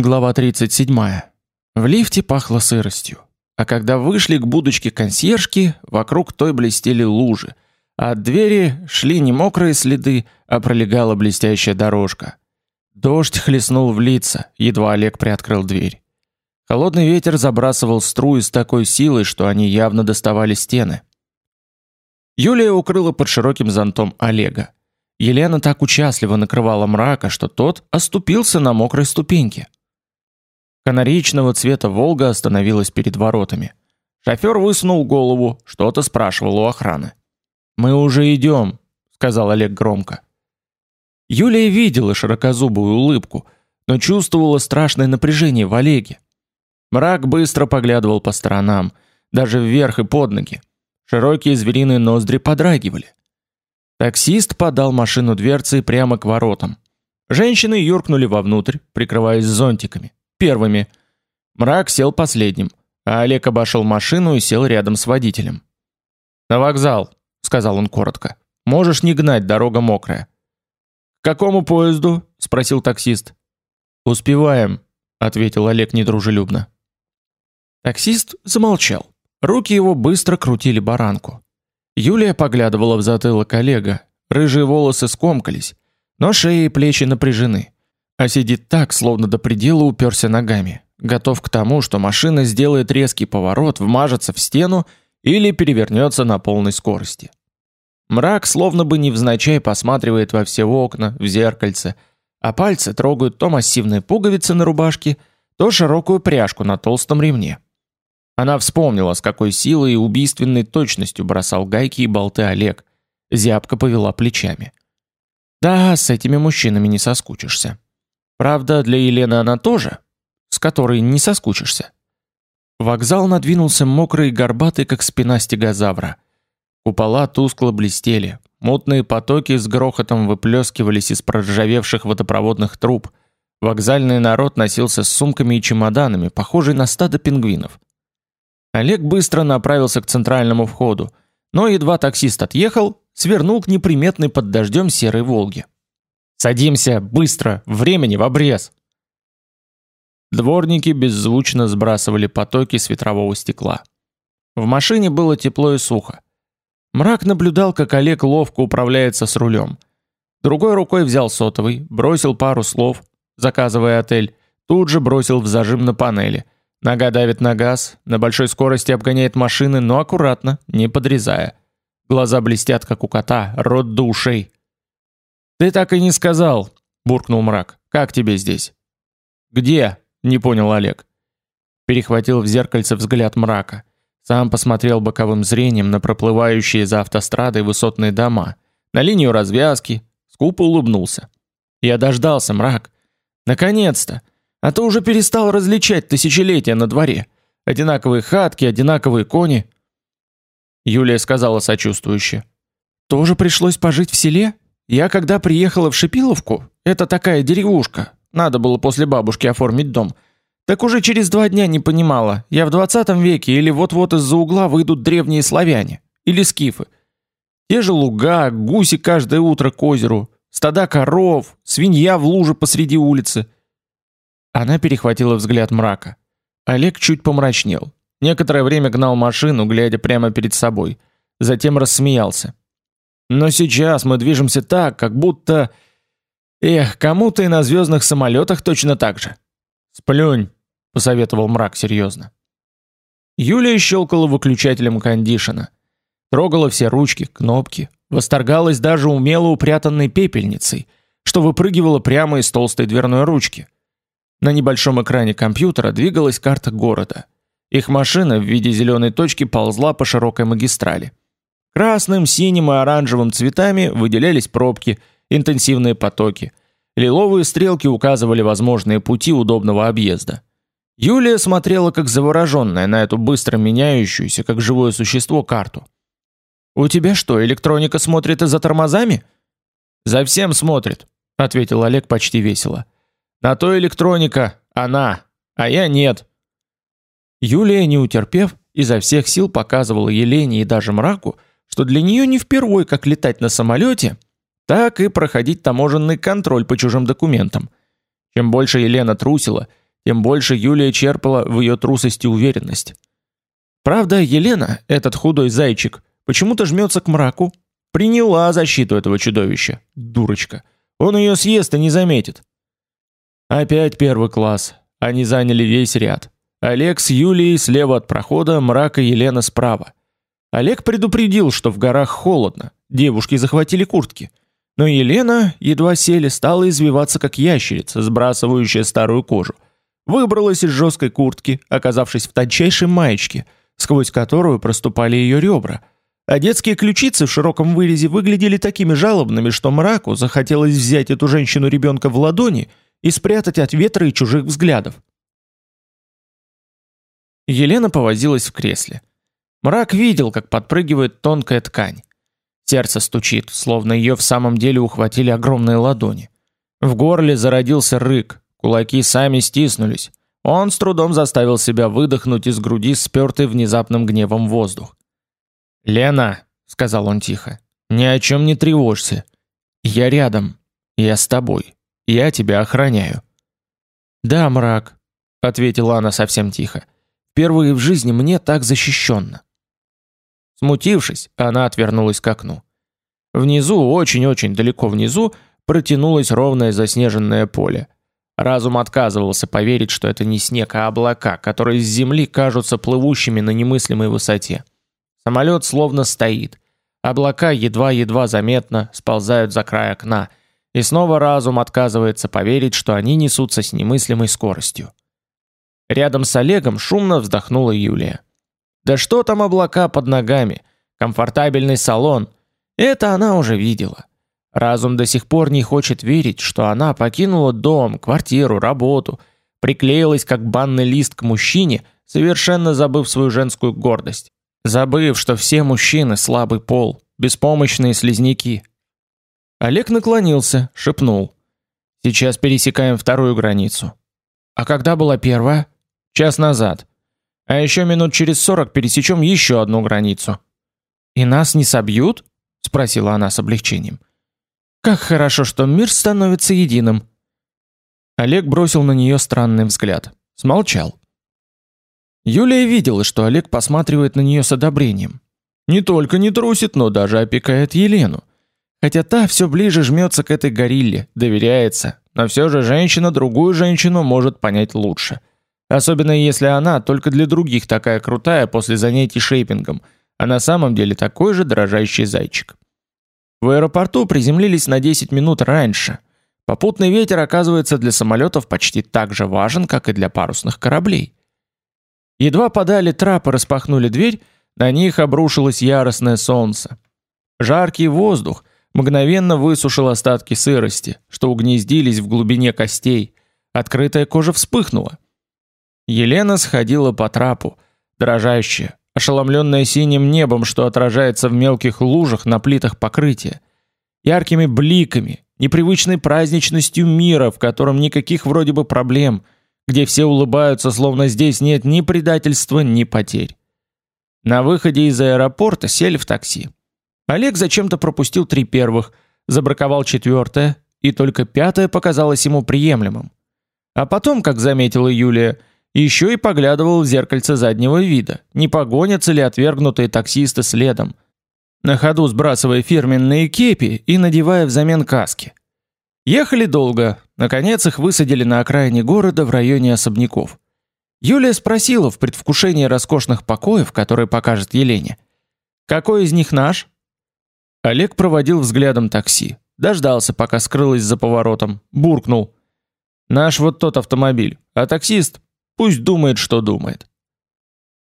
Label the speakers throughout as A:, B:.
A: глава 37. В лифте пахло сыростью. А когда вышли к будочке консьержки, вокруг той блестели лужи, а от двери шли не мокрые следы, а пролегала блестящая дорожка. Дождь хлестнул в лица, едва Олег приоткрыл дверь. Холодный ветер забрасывал струи с такой силой, что они явно доставали стены. Юлия укрыла под широким зонтом Олега. Елена так участливо накрывала мрака, что тот оступился на мокрой ступеньке. Канареечного цвета Волга остановилась перед воротами. Шофер высунул голову, что-то спрашивал у охраны. Мы уже идем, сказал Олег громко. Юлия видела широкозубую улыбку, но чувствовала страшное напряжение в Олеге. Мрак быстро поглядывал по сторонам, даже вверх и под ноги. Широкие звериные ноздри подрагивали. Таксист подал машину дверцей прямо к воротам. Женщины юркнули вовнутрь, прикрываясь зонтиками. Первыми. Мрак сел последним, а Олег обошел машину и сел рядом с водителем. «На вокзал», — сказал он коротко. «Можешь не гнать, дорога мокрая». «К какому поезду?» — спросил таксист. «Успеваем», — ответил Олег недружелюбно. Таксист замолчал. Руки его быстро крутили баранку. Юлия поглядывала в затылок Олега. Рыжие волосы скомкались, но шея и плечи напряжены. А сидит так, словно до предела уперся ногами, готов к тому, что машина сделает резкий поворот, вмажется в стену или перевернется на полной скорости. Мрак словно бы невзначай посматривает во все окна, в зеркальце, а пальцы трогают то массивные пуговицы на рубашке, то широкую пряжку на толстом ремне. Она вспомнила, с какой силой и убийственной точностью бросал гайки и болты Олег. Зябко повела плечами. Да, с этими мужчинами не соскучишься. Правда, для Елены она тоже, с которой не соскучишься. Вокзал надвинулся мокрый и горбатый, как спина стегозавра. Купола тускло блестели, мутные потоки с грохотом выплескивались из проржавевших водопроводных труб. Вокзальный народ носился с сумками и чемоданами, похожий на стадо пингвинов. Олег быстро направился к центральному входу, но едва таксист отъехал, свернул к неприметной под дождем серой Волге. Садимся, быстро, времени в обрез. Дворники беззвучно сбрасывали потоки с ветрового стекла. В машине было тепло и сухо. Мрак наблюдал, как Олег ловко управляется с рулем. Другой рукой взял сотовый, бросил пару слов, заказывая отель, тут же бросил в зажим на панели – Нога давит на газ, на большой скорости обгоняет машины, но аккуратно, не подрезая. Глаза блестят, как у кота, рот до ушей. «Ты так и не сказал», — буркнул мрак. «Как тебе здесь?» «Где?» — не понял Олег. Перехватил в зеркальце взгляд мрака. Сам посмотрел боковым зрением на проплывающие за автострадой высотные дома, на линию развязки, скупо улыбнулся. «Я дождался, мрак. Наконец-то! А то уже перестал различать тысячелетия на дворе. Одинаковые хатки, одинаковые кони. Юлия сказала сочувствующе: "Тоже пришлось пожить в селе? Я когда приехала в Шипиловку, это такая деревушка. Надо было после бабушки оформить дом. Так уже через два дня не понимала, я в двадцатом веке или вот-вот из-за угла выйдут древние славяне или скифы. Те же луга, гуси каждое утро к озеру, стада коров, свинья в луже посреди улицы. Она перехватила взгляд мрака. Олег чуть помрачнел. Некоторое время гнал машину, глядя прямо перед собой. Затем рассмеялся. Но сейчас мы движемся так, как будто эх, кому-то и на звездных самолетах точно так же. Сплюнь, посоветовал мрак серьезно. Юлия щелкала выключателем кондишена, трогала все ручки, кнопки, восторгалась даже умело упрятанной пепельницей, что выпрыгивала прямо из толстой дверной ручки. На небольшом экране компьютера двигалась карта города. Их машина в виде зеленой точки ползла по широкой магистрали. Красным, синим и оранжевым цветами выделялись пробки, интенсивные потоки. Лиловые стрелки указывали возможные пути удобного объезда. Юлия смотрела как завороженная на эту быстро меняющуюся, как живое существо, карту. «У тебя что, электроника смотрит и за тормозами?» «За всем смотрит», — ответил Олег почти весело. На то электроника, она, а я нет. Юлия, не утерпев, изо всех сил показывала Елене и даже мраку, что для нее не впервой как летать на самолете, так и проходить таможенный контроль по чужим документам. Чем больше Елена трусила, тем больше Юлия черпала в ее трусости уверенность. Правда, Елена, этот худой зайчик, почему-то жмется к мраку, приняла защиту этого чудовища. Дурочка. Он ее съест и не заметит. Опять первый класс. Они заняли весь ряд. Олег с Юлией слева от прохода, Мрак и Елена справа. Олег предупредил, что в горах холодно. Девушки захватили куртки. Но Елена, едва сели, стала извиваться как ящерица, сбрасывающая старую кожу выбралась из жесткой куртки, оказавшись в тончайшей маечке, сквозь которую проступали ее ребра. А детские ключицы в широком вырезе выглядели такими жалобными, что мраку захотелось взять эту женщину-ребенка в ладони и спрятать от ветра и чужих взглядов. Елена повозилась в кресле. Мрак видел, как подпрыгивает тонкая ткань. Сердце стучит, словно ее в самом деле ухватили огромные ладони. В горле зародился рык, Кулаки сами стиснулись. Он с трудом заставил себя выдохнуть из груди спёртый внезапным гневом воздух. "Лена", сказал он тихо. "Ни о чем не тревожься. Я рядом. Я с тобой. Я тебя охраняю". "Да, мрак", ответила она совсем тихо. "Впервые в жизни мне так защищенно". Смутившись, она отвернулась к окну. Внизу, очень-очень далеко внизу, протянулось ровное заснеженное поле. Разум отказывался поверить, что это не снег, а облака, которые с земли кажутся плывущими на немыслимой высоте. Самолет словно стоит. Облака едва-едва заметно сползают за край окна, и снова разум отказывается поверить, что они несутся с немыслимой скоростью. Рядом с Олегом шумно вздохнула Юлия. Да что там облака под ногами? Комфортабельный салон. Это она уже видела. Разум до сих пор не хочет верить, что она покинула дом, квартиру, работу, приклеилась как банный лист к мужчине, совершенно забыв свою женскую гордость, забыв, что все мужчины слабый пол, беспомощные слизняки. Олег наклонился, шепнул: "Сейчас пересекаем вторую границу". А когда была первая? Час назад. А еще минут через сорок пересечем еще одну границу. И нас не собьют? спросила она с облегчением. Как хорошо, что мир становится единым. Олег бросил на нее странный взгляд, смолчал. Юлия видела, что Олег посматривает на нее с одобрением. Не только не трусит, но даже опекает Елену. Хотя та все ближе жмется к этой горилле, доверяется, но все же женщина другую женщину может понять лучше. Особенно если она только для других такая крутая после занятий шейпингом, а на самом деле такой же дрожащий зайчик. В аэропорту приземлились на 10 минут раньше. Попутный ветер оказывается для самолетов почти так же важен, как и для парусных кораблей. Едва подали трап и распахнули дверь, на них обрушилось яростное солнце. Жаркий воздух мгновенно высушил остатки сырости, что угнездились в глубине костей. Открытая кожа вспыхнула. Елена сходила по трапу, дрожащая, ошеломленная синим небом, что отражается в мелких лужах на плитах покрытия, яркими бликами, непривычной праздничностью мира, в котором никаких вроде бы проблем, где все улыбаются, словно здесь нет ни предательства, ни потерь. На выходе из аэропорта сели в такси. Олег зачем-то пропустил три первых, забраковал четвертое, и только пятое показалось ему приемлемым. А потом, как заметила Юлия, еще и поглядывал в зеркальце заднего вида, не погонятся ли отвергнутые таксисты следом, на ходу сбрасывая фирменные кепи и надевая взамен каски. Ехали долго, наконец их высадили на окраине города в районе особняков. Юлия спросила в предвкушении роскошных покоев, которые покажет Елене: "Какой из них наш?" Олег проводил взглядом такси, дождался, пока скрылось за поворотом, буркнул: "Наш вот тот автомобиль, а таксист Пусть думает, что думает.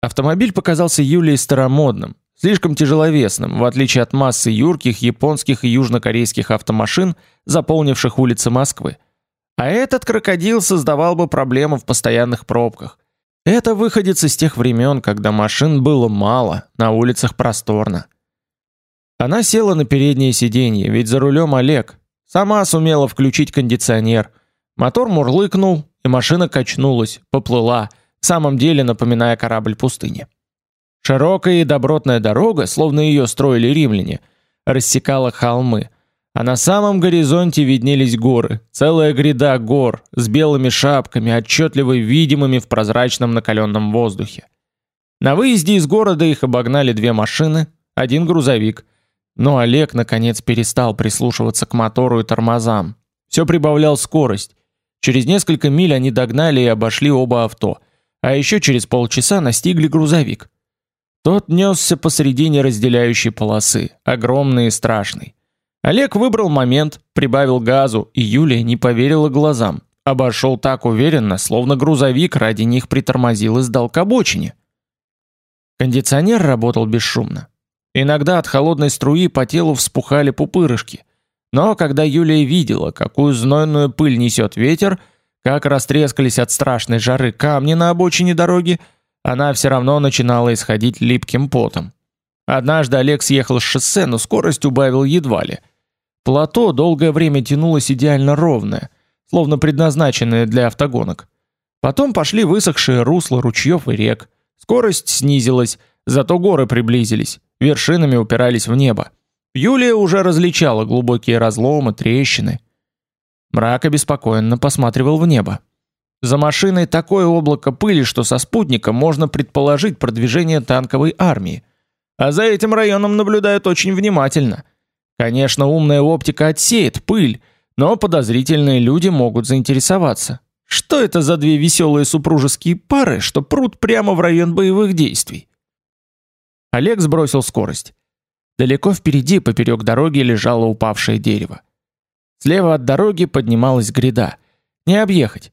A: Автомобиль показался Юлии старомодным, слишком тяжеловесным, в отличие от массы юрких японских и южнокорейских автомашин, заполнивших улицы Москвы. А этот крокодил создавал бы проблему в постоянных пробках. Это выходит из тех времен, когда машин было мало, на улицах просторно. Она села на переднее сиденье, ведь за рулем Олег. Сама сумела включить кондиционер. Мотор мурлыкнул, и машина качнулась, поплыла, в самом деле напоминая корабль пустыни. Широкая и добротная дорога, словно ее строили римляне, рассекала холмы, А на самом горизонте виднелись горы, целая гряда гор с белыми шапками, отчетливо видимыми в прозрачном накаленном воздухе. На выезде из города их обогнали две машины, один грузовик. Но Олег наконец перестал прислушиваться к мотору и тормозам. Все прибавлял скорость. Через несколько миль они догнали и обошли оба авто, а еще через полчаса настигли грузовик. Тот несся посредине разделяющей полосы, огромный и страшный. Олег выбрал момент, прибавил газу, и Юлия не поверила глазам. Обошел так уверенно, словно грузовик ради них притормозил и сдал к обочине. Кондиционер работал бесшумно. Иногда от холодной струи по телу вспухали пупырышки. Но когда Юлия видела, какую знойную пыль несет ветер, как растрескались от страшной жары камни на обочине дороги, она все равно начинала исходить липким потом. Однажды Олег съехал с шоссе, но скорость убавил едва ли. Плато долгое время тянулось идеально ровное, словно предназначенное для автогонок. Потом пошли высохшие русла ручьев и рек. Скорость снизилась, зато горы приблизились, вершинами упирались в небо. Юлия уже различала глубокие разломы, трещины. Мрак обеспокоенно посматривал в небо. За машиной такое облако пыли, что со спутника можно предположить продвижение танковой армии. А за этим районом наблюдают очень внимательно. Конечно, умная оптика отсеет пыль, но подозрительные люди могут заинтересоваться. Что это за две веселые супружеские пары, что прут прямо в район боевых действий? Олег сбросил скорость. Далеко впереди, поперек дороги, лежало упавшее дерево. Слева от дороги поднималась гряда. Не объехать.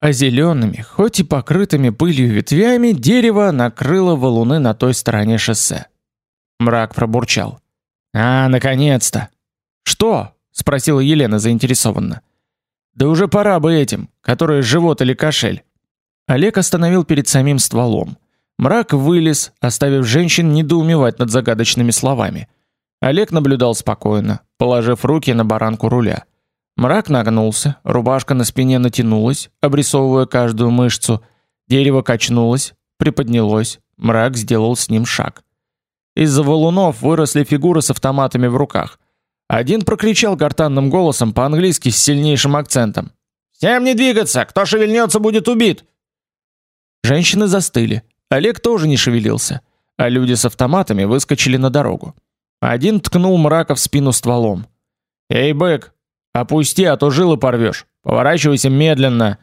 A: А зелеными, хоть и покрытыми пылью ветвями, дерево накрыло валуны на той стороне шоссе. Мрак пробурчал: "А, наконец-то!" "Что?" спросила Елена заинтересованно. Да уже пора бы этим, которые живот или кошель. Олег остановил перед самим стволом. Мрак вылез, оставив женщин недоумевать над загадочными словами. Олег наблюдал спокойно, положив руки на баранку руля. Мрак нагнулся, рубашка на спине натянулась, обрисовывая каждую мышцу. Дерево качнулось, приподнялось. Мрак сделал с ним шаг. Из-за валунов выросли фигуры с автоматами в руках. Один прокричал гортанным голосом по-английски с сильнейшим акцентом: "Всем не двигаться, кто шевельнется, будет убит". Женщины застыли. Олег тоже не шевелился, а люди с автоматами выскочили на дорогу. Один ткнул мрака в спину стволом. "Эй, бык, опусти, а то жилы порвешь. Поворачивайся медленно".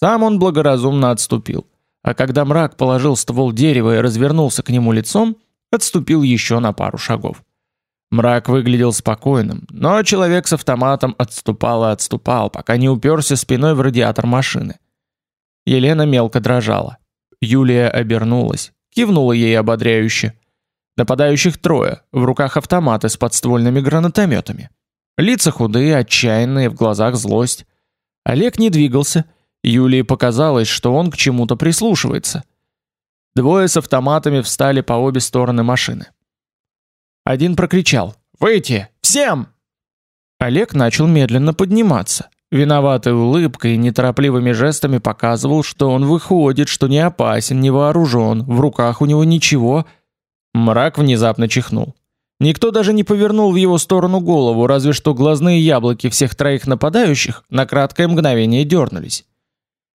A: Сам он благоразумно отступил, а когда мрак положил ствол дерева и развернулся к нему лицом, отступил еще на пару шагов. Мрак выглядел спокойным, но человек с автоматом отступал и отступал, пока не уперся спиной в радиатор машины. Елена мелко дрожала. Юлия обернулась, кивнула ей ободряюще. Нападающих трое, в руках автоматы с подствольными гранатометами. Лица худые, отчаянные, в глазах злость. Олег не двигался. Юлии показалось, что он к чему-то прислушивается. Двое с автоматами встали по обе стороны машины. Один прокричал: "Выйти! Всем!" Олег начал медленно подниматься. Виноватой улыбкой и неторопливыми жестами показывал, что он выходит, что не опасен, не вооружен, в руках у него ничего. Мрак внезапно чихнул. Никто даже не повернул в его сторону голову, разве что глазные яблоки всех троих нападающих на краткое мгновение дернулись.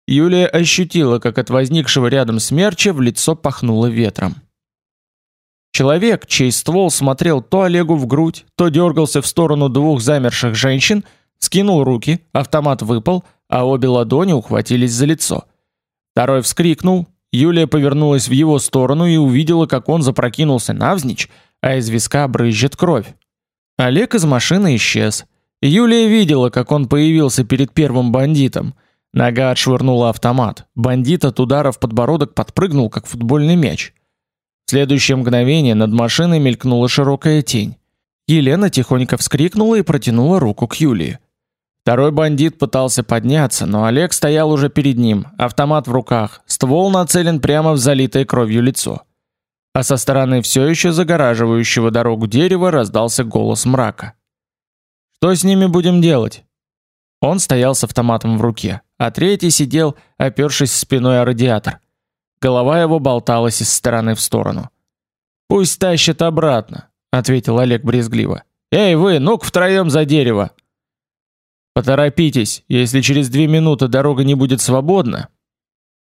A: Юлия ощутила, как от возникшего рядом смерча в лицо пахнуло ветром. Человек, чей ствол смотрел то Олегу в грудь, то дергался в сторону двух замерших женщин, скинул руки, автомат выпал, а обе ладони ухватились за лицо. Второй вскрикнул, Юлия повернулась в его сторону и увидела, как он запрокинулся навзничь, а из виска брызжет кровь. Олег из машины исчез. Юлия видела, как он появился перед первым бандитом. Нога отшвырнула автомат. Бандит от удара в подбородок подпрыгнул, как футбольный мяч. В следующее мгновение над машиной мелькнула широкая тень. Елена тихонько вскрикнула и протянула руку к Юлии. Второй бандит пытался подняться, но Олег стоял уже перед ним, автомат в руках, ствол нацелен прямо в залитое кровью лицо. А со стороны все еще загораживающего дорогу дерева раздался голос мрака. Что с ними будем делать? Он стоял с автоматом в руке, а третий сидел, опершись спиной о радиатор. Голова его болталась из стороны в сторону. Пусть тащат обратно, ответил Олег брезгливо. Эй, вы, ну-ка втроем за дерево. Поторопитесь, если через две минуты дорога не будет свободна.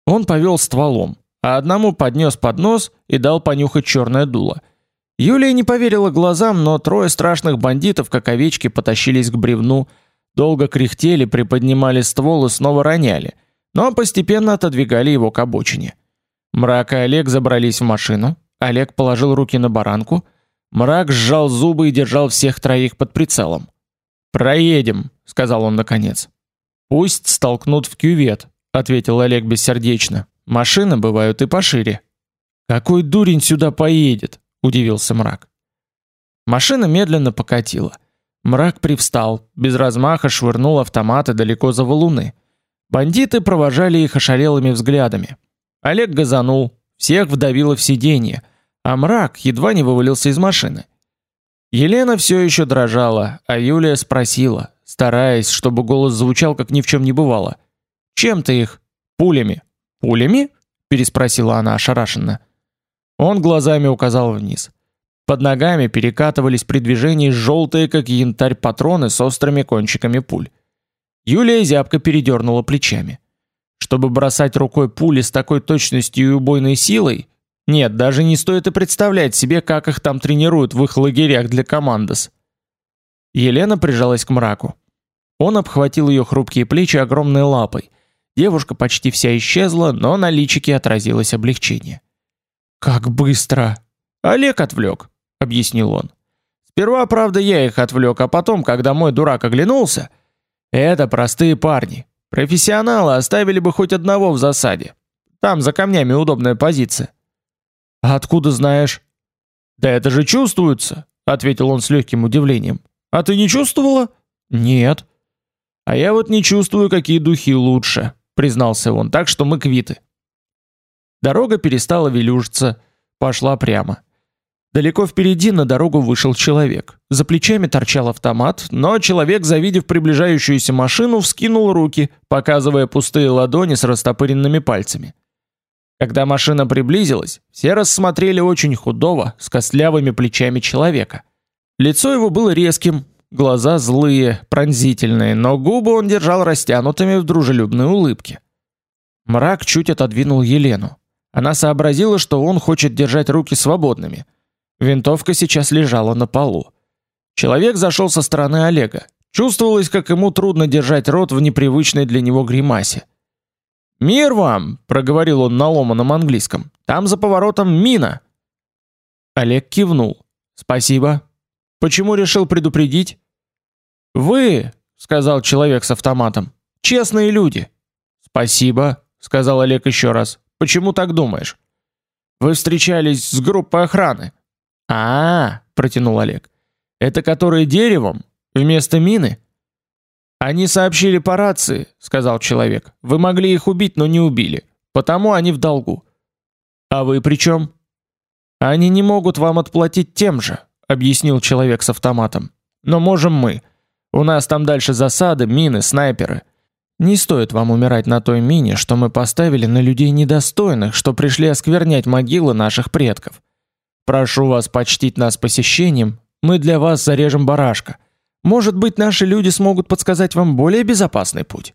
A: Он повел стволом, а одному поднес поднос и дал понюхать черное дуло. Юлия не поверила глазам, но трое страшных бандитов, как овечки, потащились к бревну, долго кряхтели, приподнимали ствол и снова роняли, но постепенно отодвигали его к обочине. Мрак и Олег забрались в машину. Олег положил руки на баранку. Мрак сжал зубы и держал всех троих под прицелом. Проедем, сказал он наконец. Пусть столкнут в кювет, ответил Олег бессердечно. Машины бывают и пошире. Какой дурень сюда поедет? удивился Мрак. Машина медленно покатила. Мрак привстал, без размаха швырнул автоматы далеко за валуны. Бандиты провожали их ошалелыми взглядами. Олег газанул, всех вдавило в сиденье, а Мрак едва не вывалился из машины. Елена все еще дрожала, а Юлия спросила, стараясь, чтобы голос звучал как ни в чем не бывало: "Чем ты их? Пулями?" "Пулями?" переспросила она ошарашенно. Он глазами указал вниз. Под ногами перекатывались при движении желтые, как янтарь, патроны с острыми кончиками пуль. Юлия зябко передернула плечами. Чтобы бросать рукой пули с такой точностью и убойной силой, нет, даже не стоит и представлять себе, как их там тренируют в их лагерях для командос. Елена прижалась к мраку. Он обхватил ее хрупкие плечи огромной лапой. Девушка почти вся исчезла, но на личике отразилось облегчение. Как быстро. Олег отвлек, объяснил он. Сперва, правда, я их отвлек, а потом, когда мой дурак оглянулся, это простые парни. Профессионалы оставили бы хоть одного в засаде. Там за камнями удобная позиция. А откуда знаешь? Да это же чувствуется, ответил он с легким удивлением. А ты не чувствовала? Нет. А я вот не чувствую, какие духи лучше, признался он. Так что мы квиты. Дорога перестала велюжиться, пошла прямо. Далеко впереди на дорогу вышел человек. За плечами торчал автомат, но человек, завидев приближающуюся машину, вскинул руки, показывая пустые ладони с растопыренными пальцами. Когда машина приблизилась, все рассмотрели очень худого, с костлявыми плечами человека. Лицо его было резким, глаза злые, пронзительные, но губы он держал растянутыми в дружелюбной улыбке. Мрак чуть отодвинул Елену. Она сообразила, что он хочет держать руки свободными. Винтовка сейчас лежала на полу. Человек зашел со стороны Олега. Чувствовалось, как ему трудно держать рот в непривычной для него гримасе. Мир вам, проговорил он на ломаном английском. Там за поворотом мина. Олег кивнул. Спасибо. Почему решил предупредить? Вы, сказал человек с автоматом. Честные люди. Спасибо, сказал Олег еще раз. Почему так думаешь? Вы встречались с группой охраны. А, протянул Олег. Это которые деревом вместо мины? Они сообщили по рации, сказал человек. Вы могли их убить, но не убили. Потому они в долгу. А вы при чем? Они не могут вам отплатить тем же, объяснил человек с автоматом. Но можем мы. У нас там дальше засады, мины, снайперы. Не стоит вам умирать на той мине, что мы поставили на людей недостойных, что пришли осквернять могилы наших предков. Прошу вас почтить нас посещением. Мы для вас зарежем барашка. Может быть, наши люди смогут подсказать вам более безопасный путь.